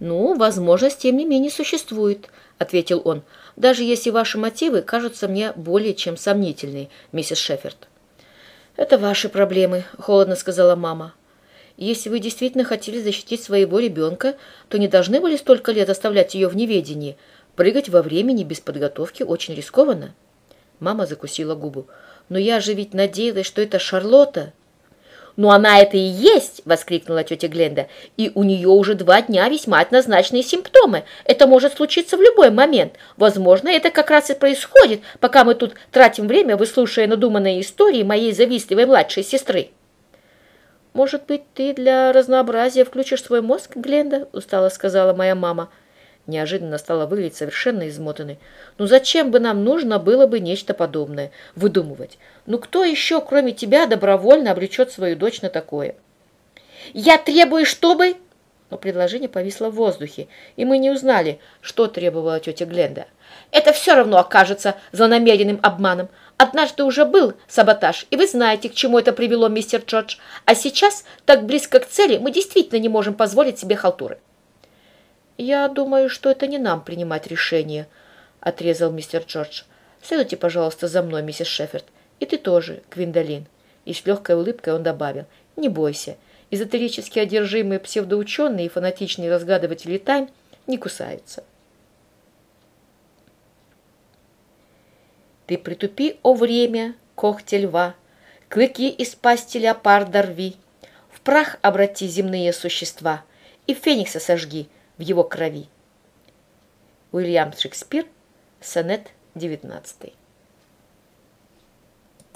«Ну, возможность, тем не менее, существует», — ответил он, «даже если ваши мотивы кажутся мне более чем сомнительные, миссис Шеффорд». «Это ваши проблемы», — холодно сказала мама. «Если вы действительно хотели защитить своего ребенка, то не должны были столько лет оставлять ее в неведении. Прыгать во времени без подготовки очень рискованно». Мама закусила губу. «Но я же ведь надеялась, что это Шарлотта». «Ну она это и есть!» – воскликнула тетя Гленда. «И у нее уже два дня весьма однозначные симптомы. Это может случиться в любой момент. Возможно, это как раз и происходит, пока мы тут тратим время, выслушивая надуманные истории моей завистливой младшей сестры». «Может быть, ты для разнообразия включишь свой мозг, Гленда?» – устало сказала моя мама неожиданно стала выглядеть совершенно измотанной. «Ну зачем бы нам нужно было бы нечто подобное? Выдумывать? Ну кто еще, кроме тебя, добровольно обречет свою дочь на такое?» «Я требую, чтобы...» Но предложение повисло в воздухе, и мы не узнали, что требовала тетя Гленда. «Это все равно окажется злонамеренным обманом. Однажды уже был саботаж, и вы знаете, к чему это привело, мистер Джордж. А сейчас, так близко к цели, мы действительно не можем позволить себе халтуры». «Я думаю, что это не нам принимать решение», — отрезал мистер Джордж. «Следуйте, пожалуйста, за мной, миссис Шеффорд. И ты тоже, Гвиндолин». И с легкой улыбкой он добавил. «Не бойся, эзотерически одержимые псевдоученые и фанатичные разгадыватели тайн не кусаются». Ты притупи, о время, когти льва, Клыки из пасти леопарда рви, В прах обрати земные существа И феникса сожги — в его крови. Уильям Шекспир, сонет 19.